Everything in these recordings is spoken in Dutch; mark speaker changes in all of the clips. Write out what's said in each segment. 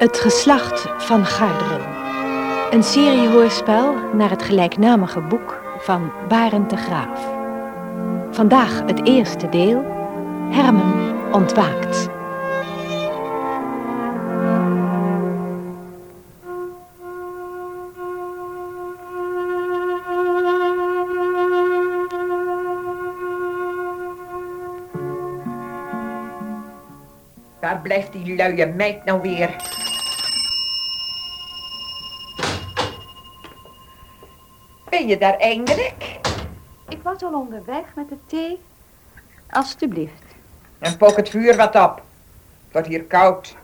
Speaker 1: Het geslacht van Garderen. Een seriehoorspel naar het gelijknamige boek van Barend de Graaf. Vandaag het eerste deel. Hermen ontwaakt.
Speaker 2: Waar blijft die luie meid nou weer? Ben je daar eindelijk?
Speaker 3: Ik was al onderweg met de thee. Alsjeblieft.
Speaker 2: En pook het vuur wat op. Het wordt hier koud.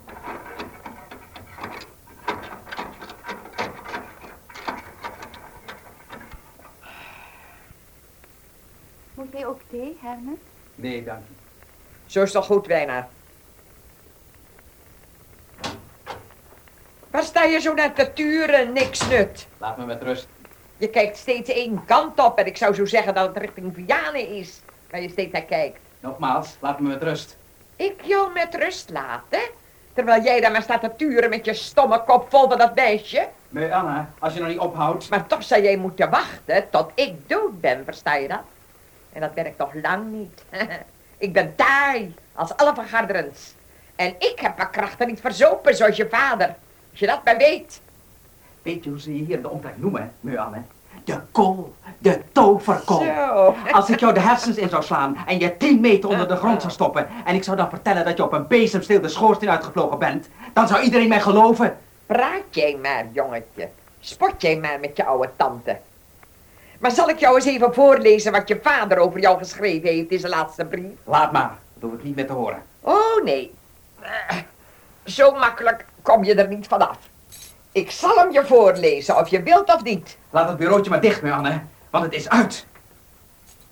Speaker 3: Moet jij ook thee, Herman?
Speaker 4: Nee, dank u.
Speaker 2: Zo is het al goed, Wijna. Sta je zo naar te turen? Niks nut.
Speaker 4: Laat me met rust.
Speaker 2: Je kijkt steeds één kant op en ik zou zo zeggen dat het richting Vianen is. Waar je steeds naar kijkt.
Speaker 4: Nogmaals, laat me met rust.
Speaker 2: Ik jou met rust laten? Terwijl jij daar maar staat te turen met je stomme kop vol van dat meisje.
Speaker 4: Nee, Anna, als je nog niet ophoudt.
Speaker 2: Maar toch zou jij moeten wachten tot ik dood ben, versta je dat? En dat ben ik nog lang niet. ik ben taai, als alle van Garderens. En ik heb mijn krachten niet verzopen zoals je vader. Als je dat maar weet.
Speaker 4: Weet je hoe ze je hier in de omtrek noemen, meu Anne? De kool, de toverkool.
Speaker 2: Zo.
Speaker 4: Als ik jou de hersens in zou slaan en je 10 meter onder de grond zou stoppen en ik zou dan vertellen dat je op een bezemsteel de schoorsteen uitgevlogen bent, dan zou iedereen mij geloven.
Speaker 2: Praat jij maar, jongetje. Spot jij maar met je oude tante. Maar zal ik jou eens even voorlezen wat je vader over jou geschreven heeft in zijn laatste brief?
Speaker 4: Laat maar, dat hoef ik niet meer te horen.
Speaker 2: Oh, nee. Zo makkelijk kom je er niet vanaf. Ik zal hem je voorlezen, of je wilt of niet.
Speaker 4: Laat het bureautje maar dicht, Anne, want het is uit.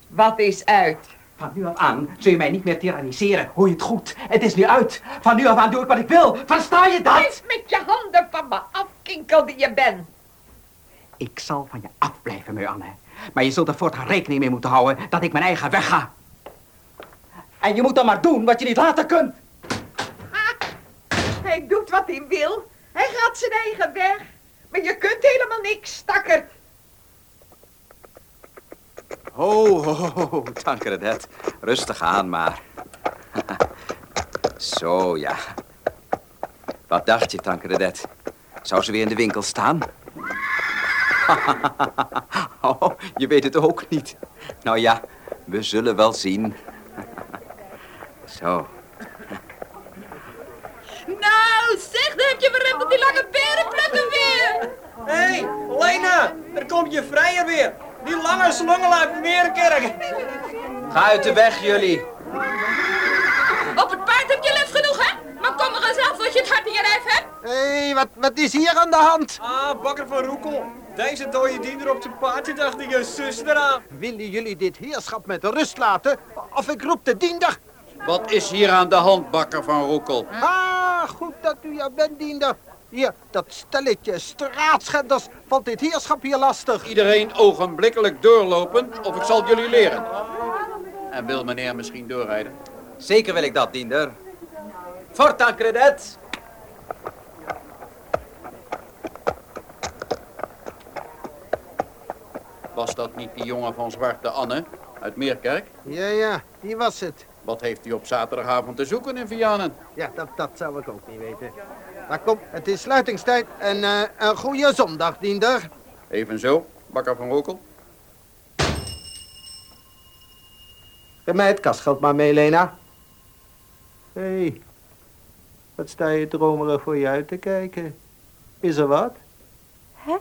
Speaker 2: Wat is uit?
Speaker 4: Van nu af aan zul je mij niet meer tyranniseren, hoor je het goed? Het is nu uit. Van nu af aan doe ik wat ik wil. Versta je dat?
Speaker 2: Blijf met je handen van me af, kinkel die je bent.
Speaker 4: Ik zal van je afblijven, Anne. Maar je zult er voortaan rekening mee moeten houden dat ik mijn eigen weg ga. En je moet dan maar doen wat je niet laten kunt.
Speaker 2: Hij doet wat hij wil. Hij gaat zijn eigen weg. Maar je kunt helemaal niks, stakker.
Speaker 5: Ho, ho, ho. Rustig aan maar. Zo, ja. Wat dacht je, Tancredet? Zou ze weer in de winkel staan? oh, je weet het ook niet. Nou ja, we zullen wel zien. Zo.
Speaker 6: Nou, zeg, dan heb je weer even die lange berenplukken weer.
Speaker 7: Hé, hey, Lena, daar komt je vrijer weer. Die lange slungel uit Meerkerk.
Speaker 5: Ga uit de weg, jullie.
Speaker 6: Op het paard heb je lef genoeg, hè? Maar kom er eens af als je het hart in je lijf hebt.
Speaker 8: Hé, hey, wat, wat is hier aan de hand?
Speaker 7: Ah, bakker van Roekel. Deze dode diender op zijn paardje dacht ik je zus eraan.
Speaker 8: Willen jullie dit heerschap met rust laten? Of ik roep de diender?
Speaker 9: Wat is hier aan de hand, bakker van Roekel?
Speaker 8: Ah, goed dat u er bent, diender. Hier, dat stelletje straatschenders valt dit heerschap hier lastig.
Speaker 9: Iedereen ogenblikkelijk doorlopen of ik zal jullie leren. En wil meneer misschien doorrijden?
Speaker 5: Zeker wil ik dat, diender. Fort, Tancredet.
Speaker 9: Was dat niet die jongen van Zwarte Anne uit Meerkerk?
Speaker 8: Ja, ja, die was het.
Speaker 9: Wat heeft hij op zaterdagavond te zoeken in Vianen?
Speaker 8: Ja, dat, dat zou ik ook niet weten. Maar kom, het is sluitingstijd en eh, een goede zondag, diender.
Speaker 9: Evenzo, bakker van Roekel.
Speaker 8: Geef mij het kastgeld maar mee, Lena. Hé, hey, wat sta je dromerig voor je uit te kijken? Is er wat?
Speaker 1: Hè?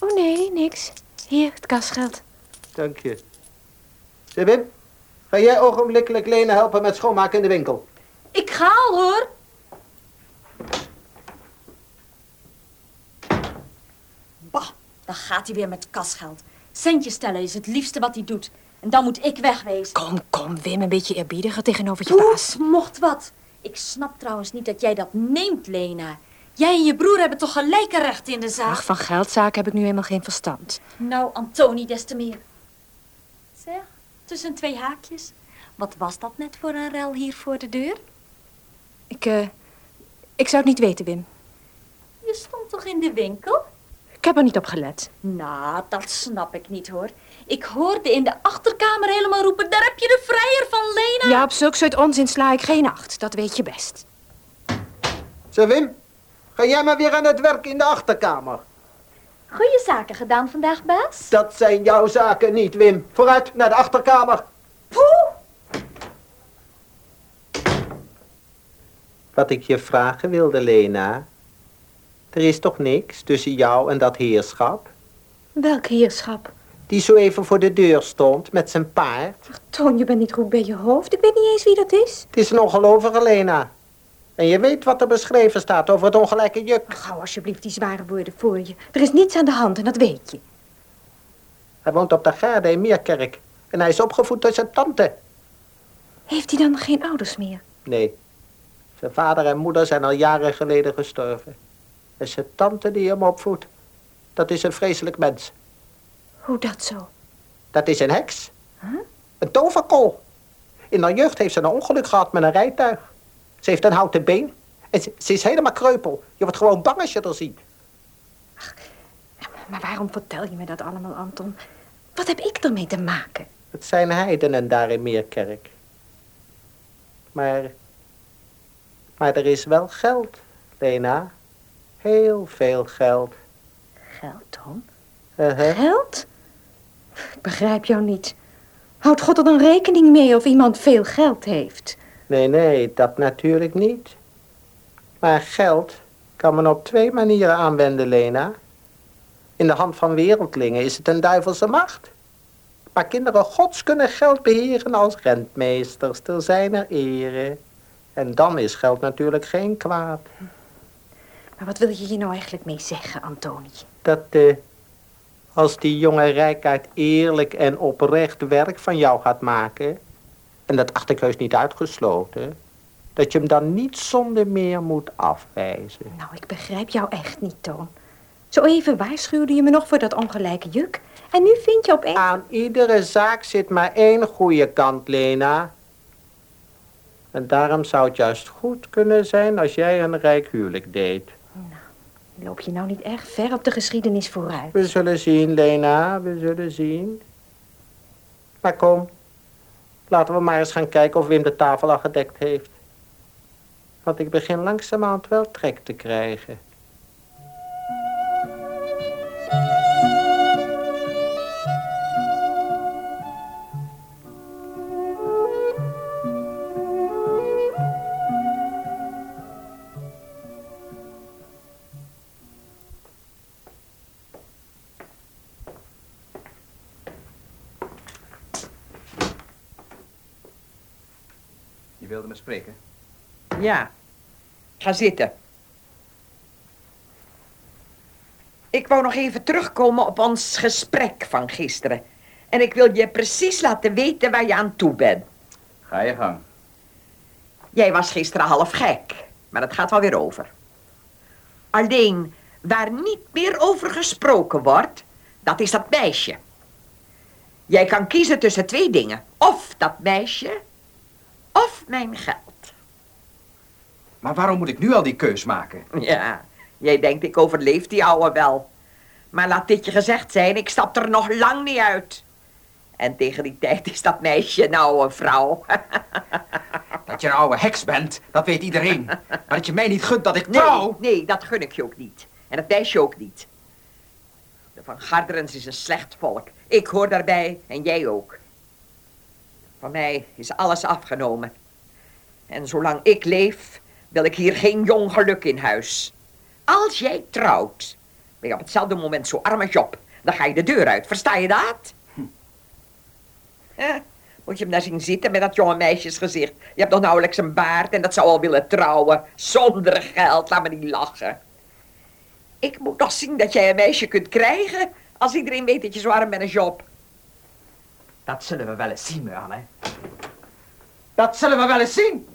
Speaker 1: Oh nee, niks. Hier, het kastgeld.
Speaker 8: Dank je. Zeg, Wim, ga jij ogenblikkelijk Lena helpen met schoonmaken in de winkel?
Speaker 6: Ik ga al, hoor. Dan gaat hij weer met kasgeld. Centjes stellen is het liefste wat hij doet. En dan moet ik wegwezen.
Speaker 1: Kom, kom, Wim, een beetje eerbiediger tegenover je
Speaker 6: Oeh,
Speaker 1: baas.
Speaker 6: mocht wat. Ik snap trouwens niet dat jij dat neemt, Lena. Jij en je broer hebben toch gelijke rechten in de zaak?
Speaker 1: Ach, van geldzaken heb ik nu helemaal geen verstand.
Speaker 6: Nou, Antoni des te meer. Zeg, tussen twee haakjes. Wat was dat net voor een rel hier voor de deur?
Speaker 1: Ik, eh, ik zou het niet weten, Wim.
Speaker 6: Je stond toch in de winkel?
Speaker 1: Ik heb er niet op gelet.
Speaker 6: Nou, dat snap ik niet hoor. Ik hoorde in de achterkamer helemaal roepen, daar heb je de vrijer van Lena.
Speaker 1: Ja, op zulk soort onzin sla ik geen acht. Dat weet je best.
Speaker 8: Zeg Wim, ga jij maar weer aan het werk in de achterkamer.
Speaker 3: Goeie zaken gedaan vandaag, baas.
Speaker 8: Dat zijn jouw zaken niet, Wim. Vooruit naar de achterkamer. Wat ik je vragen wilde, Lena. Er is toch niks tussen jou en dat heerschap?
Speaker 1: Welk heerschap?
Speaker 8: Die zo even voor de deur stond met zijn paard.
Speaker 1: Toon, je bent niet goed bij je hoofd. Ik weet niet eens wie dat is.
Speaker 8: Het is een ongelovige Lena. En je weet wat er beschreven staat over het ongelijke juk.
Speaker 1: Hou alsjeblieft die zware woorden voor je. Er is niets aan de hand en dat weet je.
Speaker 8: Hij woont op de Gaarde in Meerkerk. En hij is opgevoed door zijn tante.
Speaker 1: Heeft hij dan geen ouders meer?
Speaker 8: Nee. Zijn vader en moeder zijn al jaren geleden gestorven. En zijn tante die hem opvoedt, dat is een vreselijk mens.
Speaker 1: Hoe dat zo?
Speaker 8: Dat is een heks. Een toverkool. In haar jeugd heeft ze een ongeluk gehad met een rijtuig. Ze heeft een houten been. En ze, ze is helemaal kreupel. Je wordt gewoon bang als je er ziet.
Speaker 1: Maar waarom vertel je me dat allemaal, Anton? Wat heb ik ermee te maken?
Speaker 8: Het zijn heidenen daar in Meerkerk. Maar... Maar er is wel geld, Lena. Heel veel geld.
Speaker 1: Geld, Toon?
Speaker 8: Uh-huh.
Speaker 1: Geld? Ik begrijp jou niet. Houdt God er dan rekening mee of iemand veel geld heeft?
Speaker 8: Nee, nee, dat natuurlijk niet. Maar geld kan men op twee manieren aanwenden, Lena. In de hand van wereldlingen is het een duivelse macht. Maar kinderen gods kunnen geld beheren als rentmeesters, ter zijner ere. En dan is geld natuurlijk geen kwaad.
Speaker 1: Maar wat wil je hier nou eigenlijk mee zeggen, Antoni?
Speaker 8: Dat eh, als die jonge rijkaard eerlijk en oprecht werk van jou gaat maken... en dat acht ik heus niet uitgesloten... dat je hem dan niet zonder meer moet afwijzen.
Speaker 1: Nou, ik begrijp jou echt niet, Toon. Zo even waarschuwde je me nog voor dat ongelijke juk. En nu vind je opeens...
Speaker 8: Aan iedere zaak zit maar één goede kant, Lena. En daarom zou het juist goed kunnen zijn als jij een rijk huwelijk deed.
Speaker 1: Loop je nou niet erg ver op de geschiedenis vooruit?
Speaker 8: We zullen zien, Lena, we zullen zien. Maar kom, laten we maar eens gaan kijken of Wim de tafel al gedekt heeft. Want ik begin langzamerhand wel trek te krijgen.
Speaker 2: Ja, ga zitten. Ik wou nog even terugkomen op ons gesprek van gisteren. En ik wil je precies laten weten waar je aan toe bent.
Speaker 5: Ga je gang.
Speaker 2: Jij was gisteren half gek, maar dat gaat wel weer over. Alleen, waar niet meer over gesproken wordt, dat is dat meisje. Jij kan kiezen tussen twee dingen. Of dat meisje, of mijn geld.
Speaker 5: Maar waarom moet ik nu al die keus maken?
Speaker 2: Ja, jij denkt ik overleef die ouwe wel. Maar laat dit je gezegd zijn, ik stap er nog lang niet uit. En tegen die tijd is dat meisje een oude vrouw.
Speaker 5: Dat je een oude heks bent, dat weet iedereen. Maar dat je mij niet gunt dat ik
Speaker 2: Nee,
Speaker 5: trouw...
Speaker 2: nee, dat gun ik je ook niet. En dat meisje ook niet. De Van Garderens is een slecht volk. Ik hoor daarbij en jij ook. Van mij is alles afgenomen. En zolang ik leef, wil ik hier geen jong geluk in huis. Als jij trouwt, ben je op hetzelfde moment zo arm als Job. Dan ga je de deur uit, versta je dat? Moet je hem daar zien zitten met dat jonge meisjesgezicht. Je hebt nog nauwelijks een baard en dat zou al willen trouwen. Zonder geld, laat me niet lachen. Ik moet nog zien dat jij een meisje kunt krijgen... als iedereen weet dat je zo arm bent als Job.
Speaker 4: Dat zullen we wel eens zien, Marianne. Dat zullen we wel eens zien.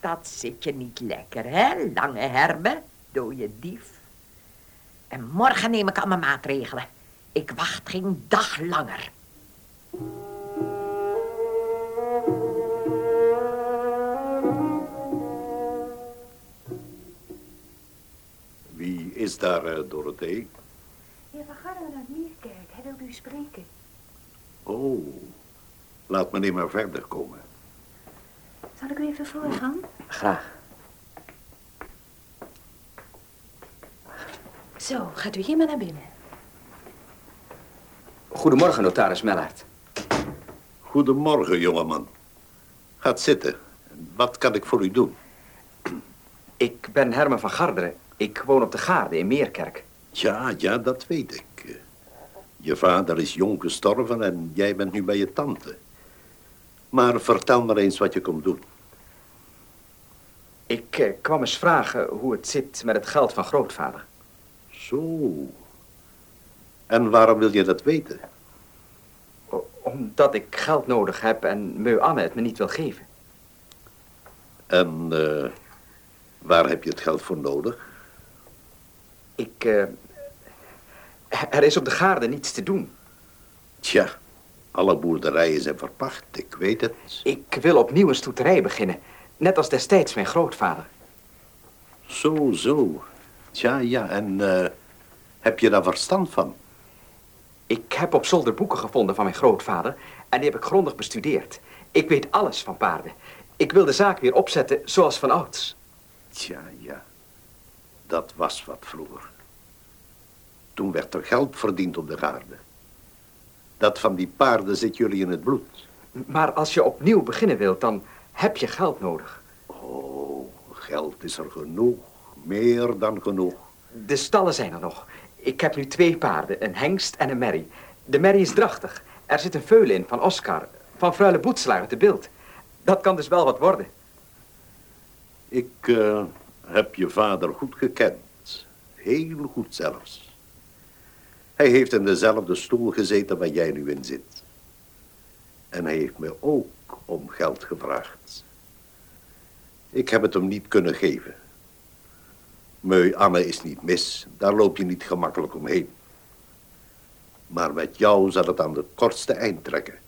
Speaker 2: Dat zit je niet lekker, hè, lange herbe, dode dief. En morgen neem ik al mijn maatregelen. Ik wacht geen dag langer.
Speaker 10: daar, uh, Dorothee?
Speaker 3: Heer Van Garderen uit Meerkerk, hij wilde u spreken.
Speaker 10: Oh, laat meneer maar verder komen.
Speaker 3: Zal ik u even voorgaan?
Speaker 5: Graag.
Speaker 1: Zo, gaat u hier maar naar binnen.
Speaker 5: Goedemorgen, notaris Mellard.
Speaker 10: Goedemorgen, jongeman. Gaat zitten. Wat kan ik voor u doen?
Speaker 5: Ik ben Herman van Garderen. Ik woon op de Gaarde in Meerkerk.
Speaker 10: Ja, ja, dat weet ik. Je vader is jong gestorven en jij bent nu bij je tante. Maar vertel maar eens wat je komt doen.
Speaker 5: Ik eh, kwam eens vragen hoe het zit met het geld van grootvader.
Speaker 10: Zo. En waarom wil je dat weten?
Speaker 5: O- omdat ik geld nodig heb en meu Anne het me niet wil geven.
Speaker 10: En eh, waar heb je het geld voor nodig?
Speaker 5: Ik, eh, er is op de Gaarde niets te doen.
Speaker 10: Tja, alle boerderijen zijn verpacht, ik weet het.
Speaker 5: Ik wil opnieuw een stoeterij beginnen. Net als destijds mijn grootvader.
Speaker 10: Zo, zo. Tja, ja, en eh, heb je daar verstand van?
Speaker 5: Ik heb op zolder boeken gevonden van mijn grootvader en die heb ik grondig bestudeerd. Ik weet alles van paarden. Ik wil de zaak weer opzetten zoals van ouds.
Speaker 10: Tja, ja. Dat was wat vroeger. Toen werd er geld verdiend op de gaarde. Dat van die paarden zit jullie in het bloed.
Speaker 5: Maar als je opnieuw beginnen wilt, dan heb je geld nodig.
Speaker 10: Oh, geld is er genoeg. Meer dan genoeg.
Speaker 5: De stallen zijn er nog. Ik heb nu twee paarden, een hengst en een merrie. De merrie is drachtig. Er zit een veulen in van Oscar, van Fruile Boetselaar uit de beeld. Dat kan dus wel wat worden.
Speaker 10: Ik eh, heb je vader goed gekend. Heel goed zelfs. Hij heeft in dezelfde stoel gezeten waar jij nu in zit. En hij heeft me ook om geld gevraagd. Ik heb het hem niet kunnen geven. Meu Anne is niet mis, daar loop je niet gemakkelijk omheen. Maar met jou zal het aan de kortste eind trekken.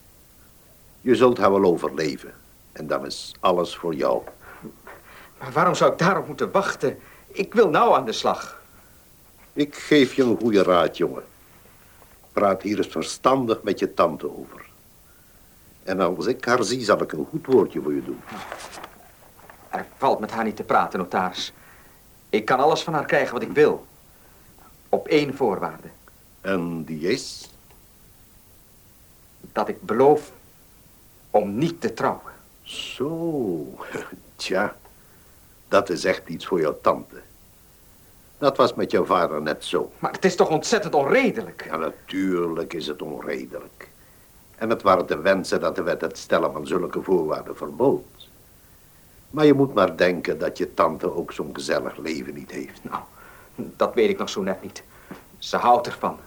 Speaker 10: Je zult haar wel overleven. En dan is alles voor jou.
Speaker 5: Maar waarom zou ik daarop moeten wachten? Ik wil nou aan de slag.
Speaker 10: Ik geef je een goede raad, jongen. Praat hier eens verstandig met je tante over. En als ik haar zie, zal ik een goed woordje voor je doen.
Speaker 5: Er valt met haar niet te praten, notaris. Ik kan alles van haar krijgen wat ik wil. Op één voorwaarde.
Speaker 10: En die is?
Speaker 5: Dat ik beloof om niet te trouwen.
Speaker 10: Zo, tja. Dat is echt iets voor jouw tante. Dat was met jouw vader net zo.
Speaker 5: Maar het is toch ontzettend onredelijk?
Speaker 10: Ja, natuurlijk is het onredelijk. En het waren de wensen dat de wet het stellen van zulke voorwaarden verbood. Maar je moet maar denken dat je tante ook zo'n gezellig leven niet heeft.
Speaker 5: Nou, dat weet ik nog zo net niet. Ze houdt ervan.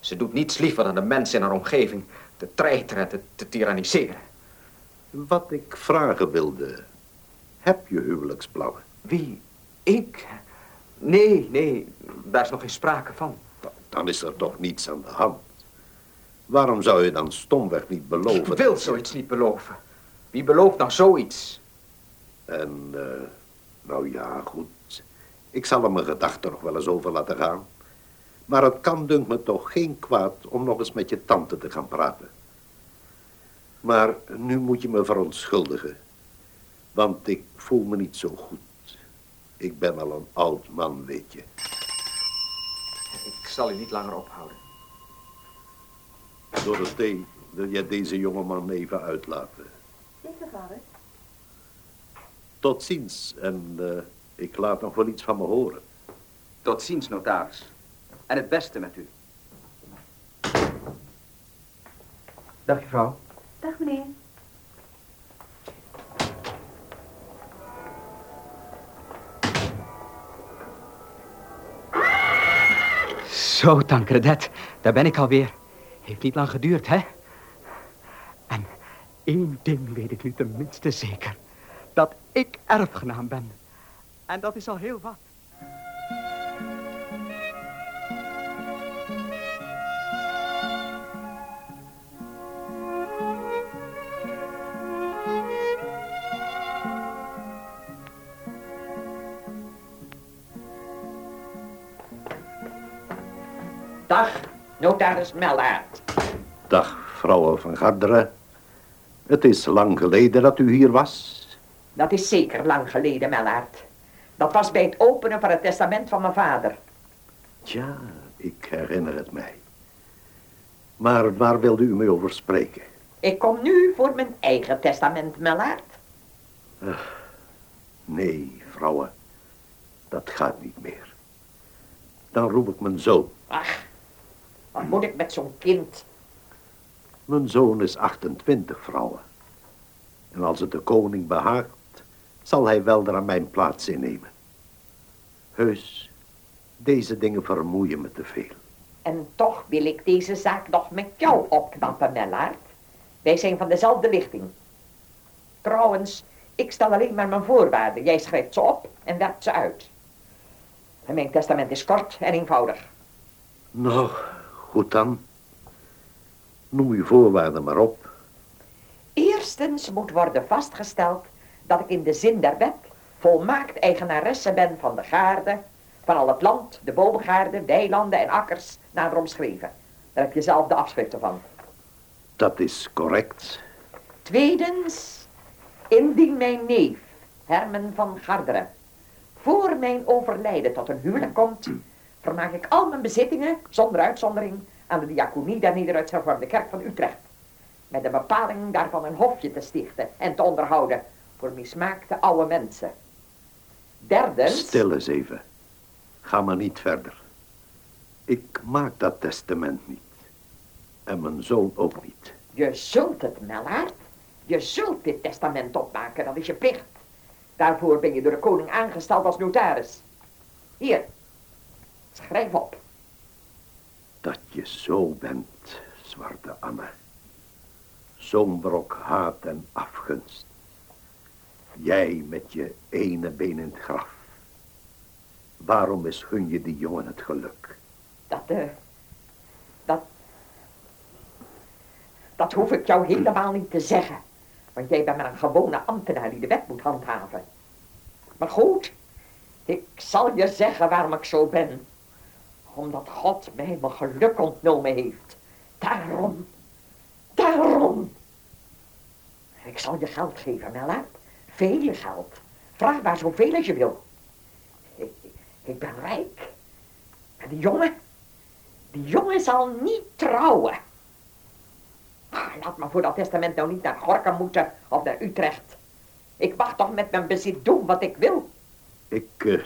Speaker 5: Ze doet niets liever dan de mensen in haar omgeving te treiteren en te, te tyranniseren.
Speaker 10: Wat ik vragen wilde, heb je huwelijksplannen?
Speaker 5: Wie? Ik? Nee, nee, daar is nog geen sprake van.
Speaker 10: Dan is er toch niets aan de hand. Waarom zou je dan stomweg niet beloven?
Speaker 5: Ik wil zoiets niet beloven. Wie belooft nou zoiets?
Speaker 10: En, uh, nou ja, goed. Ik zal er mijn gedachten nog wel eens over laten gaan. Maar het kan, dunkt me, toch geen kwaad om nog eens met je tante te gaan praten. Maar nu moet je me verontschuldigen. Want ik voel me niet zo goed. Ik ben al een oud man, weet je.
Speaker 5: Ik zal u niet langer ophouden.
Speaker 10: Dorothee, wil jij deze jongeman even uitlaten?
Speaker 3: Zeker, vader.
Speaker 10: Tot ziens. En uh, ik laat nog wel iets van me horen.
Speaker 5: Tot ziens, notaris. En het beste met u. Dag, mevrouw.
Speaker 3: Dag, meneer.
Speaker 4: Zo, Tancredet, daar ben ik alweer. Heeft niet lang geduurd, hè? En één ding weet ik nu tenminste zeker. Dat ik erfgenaam ben. En dat is al heel wat.
Speaker 2: Dag,
Speaker 10: vrouw van Garderen. Het is lang geleden dat u hier was.
Speaker 2: Dat is zeker lang geleden, Mellaert. Dat was bij het openen van het testament van mijn vader.
Speaker 10: Tja, ik herinner het mij. Maar waar wilde u mee over spreken?
Speaker 2: Ik kom nu voor mijn eigen testament, Mellaert.
Speaker 10: Nee, vrouwen. Dat gaat niet meer. Dan roep ik mijn zoon.
Speaker 2: Ach, moet ik met zo'n kind?
Speaker 10: Mijn zoon is 28, vrouwen. En als het de koning behaagt, zal hij weldra mijn plaats innemen. Heus, deze dingen vermoeien me te veel.
Speaker 2: En toch wil ik deze zaak nog met jou opknappen, Mellaert. Wij zijn van dezelfde lichting. Trouwens, ik stel alleen maar mijn voorwaarden. Jij schrijft ze op en werpt ze uit. En mijn testament is kort en eenvoudig.
Speaker 10: Nou, goed dan. Noem uw voorwaarden maar op.
Speaker 2: Eerstens moet worden vastgesteld dat ik in de zin der wet volmaakt eigenaresse ben van de gaarde, van al het land, de boomgaarden, weilanden en akkers nader omschreven. Daar heb je zelf de afschriften van.
Speaker 10: Dat is correct.
Speaker 2: Tweedens, indien mijn neef, Hermen van Garderen, voor mijn overlijden tot een huwelijk komt, vermaak ik al mijn bezittingen, zonder uitzondering, aan de diaconie der hervormde kerk van Utrecht. Met de bepaling daarvan een hofje te stichten en te onderhouden voor mismaakte oude mensen. Derdens...
Speaker 10: Stil eens even. Ga maar niet verder. Ik maak dat testament niet. En mijn zoon ook niet.
Speaker 2: Je zult het, Mellaert. Je zult dit testament opmaken, dat is je plicht. Daarvoor ben je door de koning aangesteld als notaris. Hier, schrijf op.
Speaker 10: Dat je zo bent, zwarte Anne. Zo'n brok haat en afgunst. Jij met je ene been in het graf. Waarom misgun je die jongen het geluk?
Speaker 2: Dat, eh, dat, dat hoef ik jou helemaal niet te zeggen. Want jij bent maar een gewone ambtenaar die de wet moet handhaven. Maar goed, ik zal je zeggen waarom ik zo ben. Omdat God mij mijn geluk ontnomen heeft. Daarom, daarom. Ik zal je geld geven, Mella. Veel geld. Vraag maar zoveel als je wil. Ik, ik ben rijk. Maar die jongen, die jongen zal niet trouwen. Ah, laat me voor dat testament nou niet naar Gorkum moeten of naar Utrecht. Ik mag toch met mijn bezit doen wat ik wil.
Speaker 10: Ik, eh,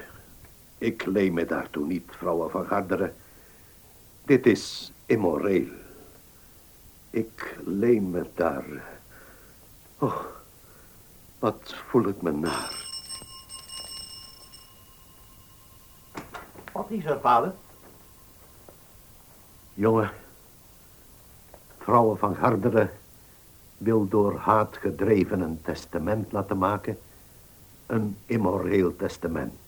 Speaker 10: ik leen me daartoe niet, vrouwen van Garderen. Dit is immoreel. Ik leen me daar... Oh, wat voel ik me naar.
Speaker 8: Wat is er, vader?
Speaker 10: Jongen, vrouwen van Garderen wil door haat gedreven een testament laten maken. Een immoreel testament.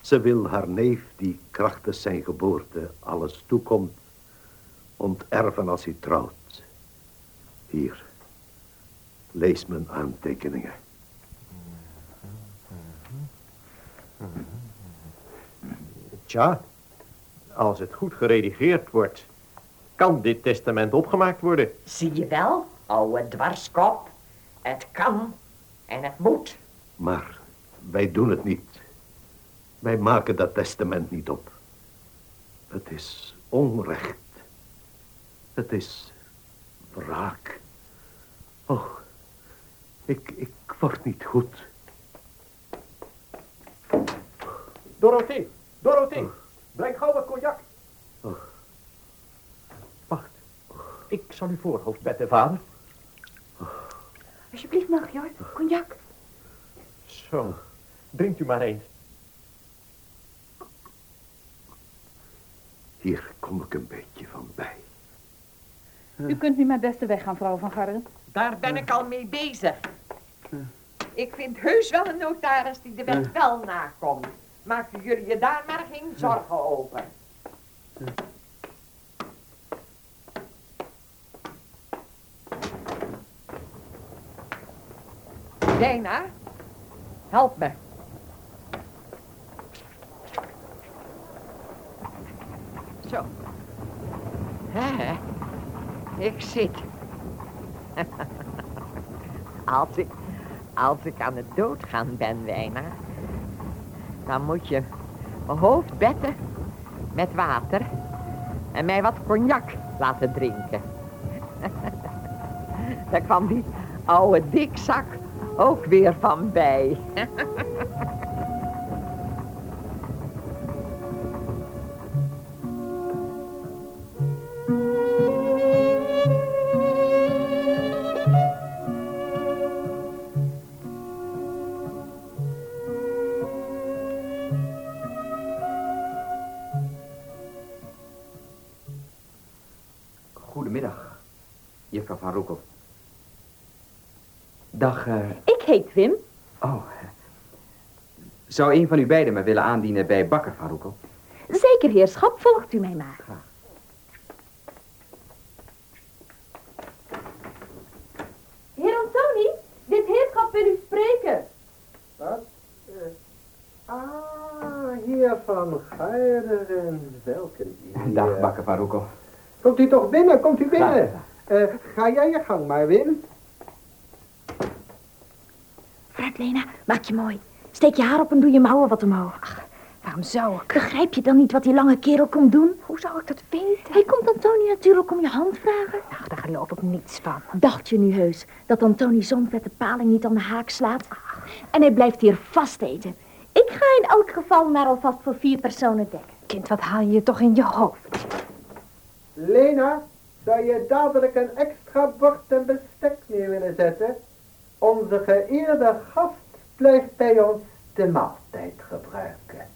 Speaker 10: Ze wil haar neef, die krachtens zijn geboorte alles toekomt, onterven als hij trouwt. Hier, lees mijn aantekeningen.
Speaker 11: Tja, als het goed geredigeerd wordt, kan dit testament opgemaakt worden.
Speaker 2: Zie je wel, ouwe dwarskop. Het kan en het moet.
Speaker 10: Maar wij doen het niet. Wij maken dat testament niet op. Het is onrecht. Het is wraak. Oh, ik, ik word niet goed.
Speaker 11: Dorothee, Dorothee, breng gauw wat cognac.
Speaker 10: Oh.
Speaker 11: Wacht, ik zal uw voorhoofd betten, vader.
Speaker 3: Alsjeblieft, Melchior, cognac.
Speaker 11: Zo, drinkt u maar eens.
Speaker 10: Hier kom ik een beetje van bij.
Speaker 3: U kunt nu maar beste weggaan, vrouw van Garderen.
Speaker 2: Daar ben ik al mee bezig. Ik vind heus wel een notaris die de wet wel nakomt. Maken jullie je daar maar geen zorgen over. Dina, help me. Zo. Hè? Ik zit. als ik, als ik aan het doodgaan ben, Wijna, dan moet je mijn hoofd betten met water en mij wat cognac laten drinken. Daar kwam die oude dikzak ook weer van bij.
Speaker 5: Van Roekel. Dag, eh,
Speaker 6: Ik heet Wim.
Speaker 5: oh. eh, Zou een van u beiden me willen aandienen bij Bakker Van Roekel?
Speaker 6: Zeker, heerschap, volgt u mij maar. Heer Antoni, dit heerschap wil u spreken.
Speaker 8: Wat? Eh, ah, hier van Garderen. Welke.
Speaker 5: Dag, Bakker Van Roekel.
Speaker 8: Komt u toch binnen, komt u binnen.
Speaker 5: Graag
Speaker 8: Eh, ga jij je gang maar, Wim.
Speaker 6: Vooruit, Lena, maak je mooi. Steek je haar op en doe je mouwen wat omhoog. Ach,
Speaker 1: Waarom zou ik?
Speaker 6: begrijp je dan niet wat die lange kerel komt doen?
Speaker 1: Hoe zou ik dat weten?
Speaker 6: Hij komt Antoni natuurlijk om je hand vragen.
Speaker 1: Ach, daar geloof ik niets van.
Speaker 6: Dacht je nu heus dat Antoni zo'n vette paling niet aan de haak slaat? En hij blijft hier vast eten. Ik ga in elk geval maar alvast voor vier personen dekken.
Speaker 1: Kind, wat haal je toch in je hoofd?
Speaker 8: Lena, Waar je dadelijk een extra bord en bestek neer willen zetten? Onze geëerde gast blijft bij ons de maaltijd gebruiken.